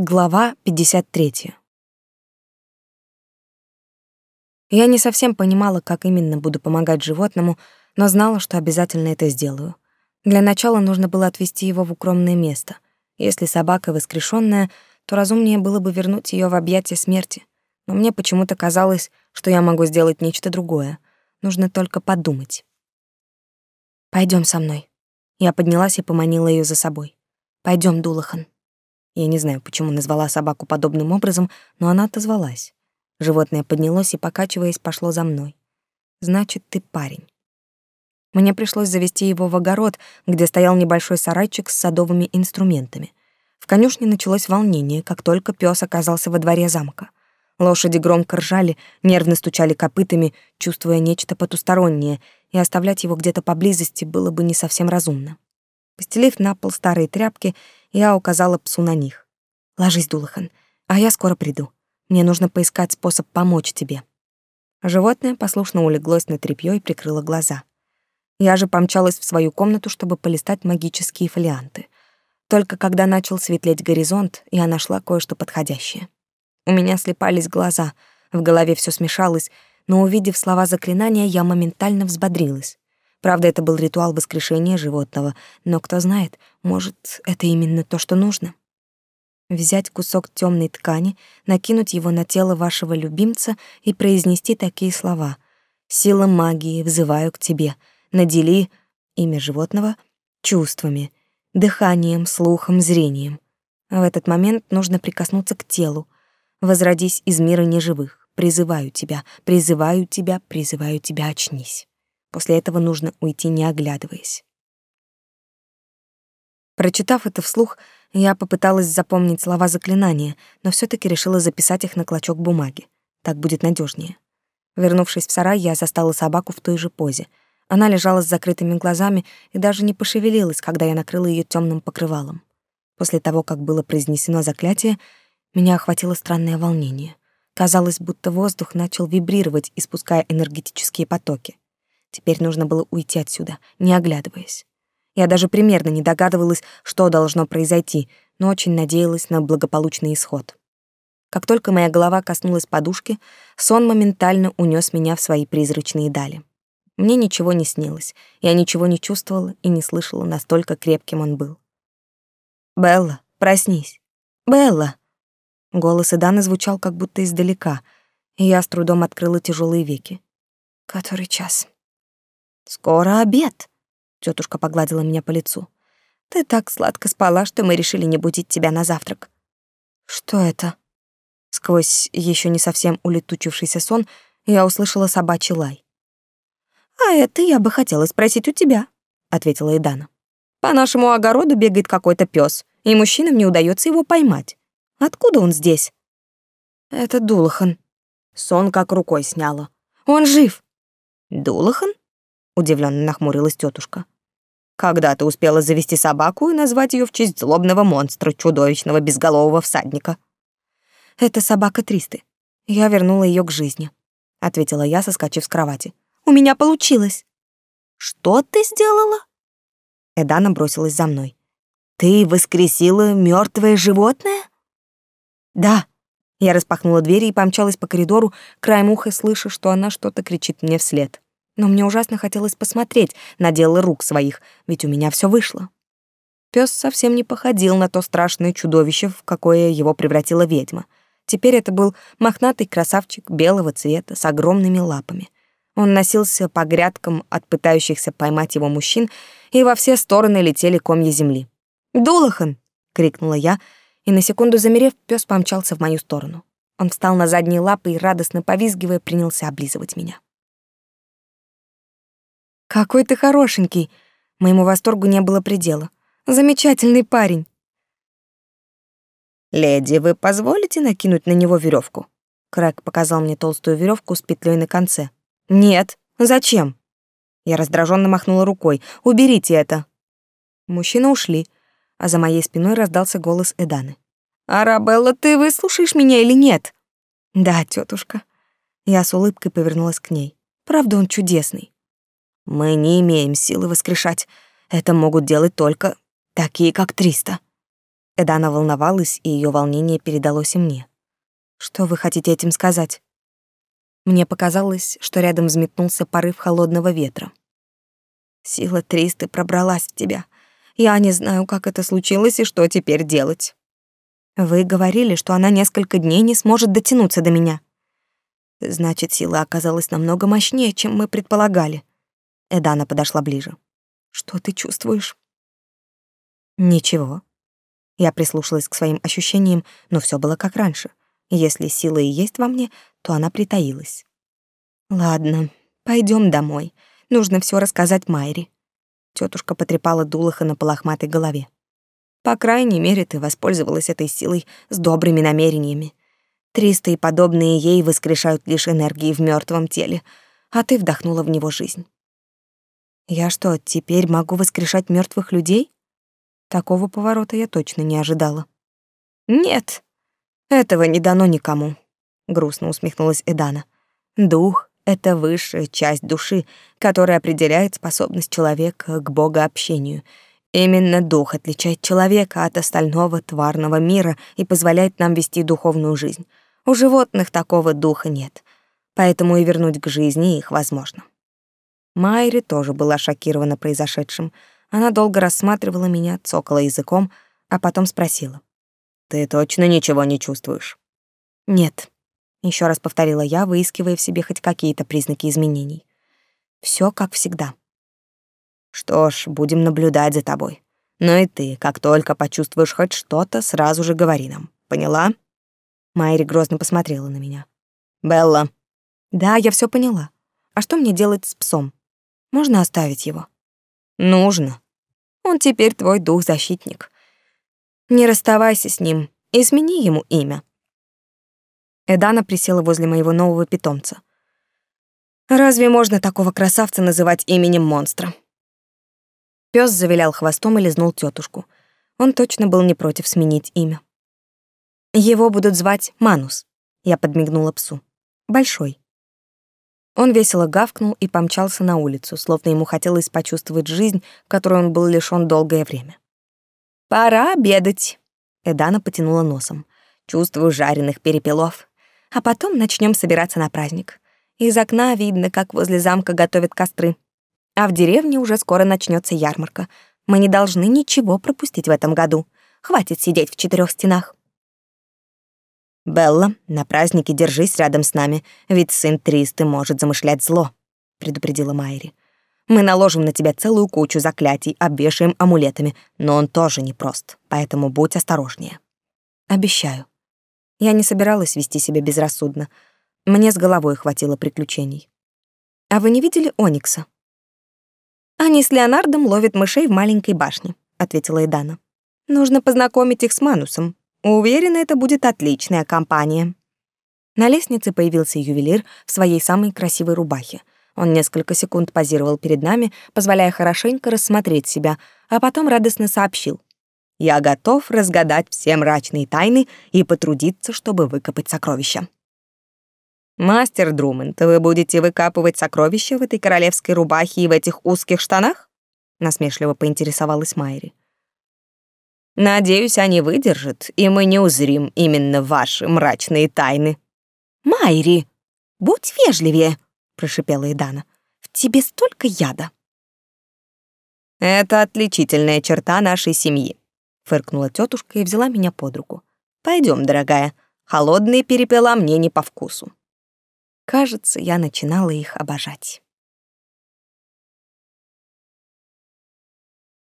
Глава 53. Я не совсем понимала, как именно буду помогать животному, но знала, что обязательно это сделаю. Для начала нужно было отвезти его в укромное место. Если собака воскрешенная, то разумнее было бы вернуть ее в объятия смерти. Но мне почему-то казалось, что я могу сделать нечто другое. Нужно только подумать. Пойдем со мной. Я поднялась и поманила ее за собой. Пойдем, Дулахан. Я не знаю, почему назвала собаку подобным образом, но она отозвалась. Животное поднялось и, покачиваясь, пошло за мной. «Значит, ты парень». Мне пришлось завести его в огород, где стоял небольшой сарайчик с садовыми инструментами. В конюшне началось волнение, как только пес оказался во дворе замка. Лошади громко ржали, нервно стучали копытами, чувствуя нечто потустороннее, и оставлять его где-то поблизости было бы не совсем разумно. Постелив на пол старые тряпки, я указала псу на них. «Ложись, Дулахан, а я скоро приду. Мне нужно поискать способ помочь тебе». Животное послушно улеглось на тряпьё и прикрыло глаза. Я же помчалась в свою комнату, чтобы полистать магические фолианты. Только когда начал светлеть горизонт, я нашла кое-что подходящее. У меня слепались глаза, в голове все смешалось, но увидев слова заклинания, я моментально взбодрилась. Правда, это был ритуал воскрешения животного, но кто знает, может, это именно то, что нужно. Взять кусок темной ткани, накинуть его на тело вашего любимца и произнести такие слова: "Сила магии, взываю к тебе. Надели имя животного чувствами, дыханием, слухом, зрением". В этот момент нужно прикоснуться к телу. Возродись из мира неживых. Призываю тебя, призываю тебя, призываю тебя, очнись. После этого нужно уйти, не оглядываясь. Прочитав это вслух, я попыталась запомнить слова заклинания, но все таки решила записать их на клочок бумаги. Так будет надежнее. Вернувшись в сарай, я застала собаку в той же позе. Она лежала с закрытыми глазами и даже не пошевелилась, когда я накрыла ее темным покрывалом. После того, как было произнесено заклятие, меня охватило странное волнение. Казалось, будто воздух начал вибрировать, испуская энергетические потоки. Теперь нужно было уйти отсюда, не оглядываясь. Я даже примерно не догадывалась, что должно произойти, но очень надеялась на благополучный исход. Как только моя голова коснулась подушки, сон моментально унес меня в свои призрачные дали. Мне ничего не снилось, я ничего не чувствовала и не слышала, настолько крепким он был. «Белла, проснись! Белла!» Голос Иданы звучал как будто издалека, и я с трудом открыла тяжелые веки. «Который час?» Скоро обед. Тетушка погладила меня по лицу. Ты так сладко спала, что мы решили не будить тебя на завтрак. Что это? Сквозь еще не совсем улетучившийся сон я услышала собачий лай. А это я бы хотела спросить у тебя, ответила Идана. По нашему огороду бегает какой-то пес, и мужчинам не удается его поймать. Откуда он здесь? Это Дулахан. Сон как рукой сняло. Он жив. Дулахан? Удивленно нахмурилась тетушка. Когда ты успела завести собаку и назвать ее в честь злобного монстра, чудовищного безголового всадника? Это собака Тристы. Я вернула ее к жизни, ответила я, соскочив с кровати. У меня получилось. Что ты сделала? Эдана бросилась за мной. Ты воскресила мертвое животное? Да. Я распахнула дверь и помчалась по коридору, краем уха слыша, что она что-то кричит мне вслед но мне ужасно хотелось посмотреть на дело рук своих, ведь у меня все вышло. Пес совсем не походил на то страшное чудовище, в какое его превратила ведьма. Теперь это был мохнатый красавчик белого цвета с огромными лапами. Он носился по грядкам от пытающихся поймать его мужчин, и во все стороны летели комья земли. «Дулахан!» — крикнула я, и на секунду замерев, пес помчался в мою сторону. Он встал на задние лапы и, радостно повизгивая, принялся облизывать меня. Какой ты хорошенький. Моему восторгу не было предела. Замечательный парень. Леди, вы позволите накинуть на него веревку? Крэк показал мне толстую веревку с петлей на конце. Нет. Зачем? Я раздраженно махнула рукой. Уберите это. Мужчины ушли, а за моей спиной раздался голос Эданы. Арабелла, ты выслушаешь меня или нет? Да, тетушка. Я с улыбкой повернулась к ней. Правда, он чудесный. Мы не имеем силы воскрешать. Это могут делать только такие, как Триста. Эдана волновалась, и ее волнение передалось и мне. Что вы хотите этим сказать? Мне показалось, что рядом взметнулся порыв холодного ветра. Сила Тристы пробралась в тебя. Я не знаю, как это случилось и что теперь делать. Вы говорили, что она несколько дней не сможет дотянуться до меня. Значит, сила оказалась намного мощнее, чем мы предполагали. Эдана подошла ближе. Что ты чувствуешь? Ничего. Я прислушалась к своим ощущениям, но все было как раньше. Если сила и есть во мне, то она притаилась. Ладно, пойдем домой. Нужно все рассказать Майре. Тетушка потрепала Дулаха на полохматой голове. По крайней мере, ты воспользовалась этой силой с добрыми намерениями. Триста и подобные ей воскрешают лишь энергии в мертвом теле, а ты вдохнула в него жизнь. Я что, теперь могу воскрешать мертвых людей? Такого поворота я точно не ожидала. Нет, этого не дано никому, грустно усмехнулась Эдана. Дух — это высшая часть души, которая определяет способность человека к богообщению. Именно дух отличает человека от остального тварного мира и позволяет нам вести духовную жизнь. У животных такого духа нет, поэтому и вернуть к жизни их возможно. Майри тоже была шокирована произошедшим — она долго рассматривала меня, цокала языком, а потом спросила. «Ты точно ничего не чувствуешь?» «Нет», — еще раз повторила я, выискивая в себе хоть какие-то признаки изменений. Все как всегда. «Что ж, будем наблюдать за тобой. Но и ты, как только почувствуешь хоть что-то, сразу же говори нам. Поняла?» Майри грозно посмотрела на меня. «Белла». «Да, я все поняла. А что мне делать с псом? Можно оставить его?» Нужно. Он теперь твой дух-защитник. Не расставайся с ним и смени ему имя. Эдана присела возле моего нового питомца. Разве можно такого красавца называть именем монстра? Пёс завилял хвостом и лизнул тетушку. Он точно был не против сменить имя. Его будут звать Манус. Я подмигнула псу. Большой. Он весело гавкнул и помчался на улицу, словно ему хотелось почувствовать жизнь, которой он был лишён долгое время. «Пора обедать», — Эдана потянула носом. «Чувствую жареных перепелов. А потом начнем собираться на праздник. Из окна видно, как возле замка готовят костры. А в деревне уже скоро начнется ярмарка. Мы не должны ничего пропустить в этом году. Хватит сидеть в четырех стенах. «Белла, на празднике держись рядом с нами, ведь сын Тристы может замышлять зло», — предупредила Майри. «Мы наложим на тебя целую кучу заклятий, обвешаем амулетами, но он тоже непрост, поэтому будь осторожнее». «Обещаю». Я не собиралась вести себя безрассудно. Мне с головой хватило приключений. «А вы не видели Оникса?» «Они с Леонардом ловят мышей в маленькой башне», — ответила Эдана. «Нужно познакомить их с Манусом. Уверена, это будет отличная компания. На лестнице появился ювелир в своей самой красивой рубахе. Он несколько секунд позировал перед нами, позволяя хорошенько рассмотреть себя, а потом радостно сообщил. «Я готов разгадать все мрачные тайны и потрудиться, чтобы выкопать сокровища». «Мастер Друмент, вы будете выкапывать сокровища в этой королевской рубахе и в этих узких штанах?» насмешливо поинтересовалась Майри. Надеюсь, они выдержат, и мы не узрим именно ваши мрачные тайны. Майри, будь вежливее, прошипела Идана. В тебе столько яда. Это отличительная черта нашей семьи, фыркнула тетушка и взяла меня под руку. Пойдем, дорогая. Холодные перепела мне не по вкусу. Кажется, я начинала их обожать.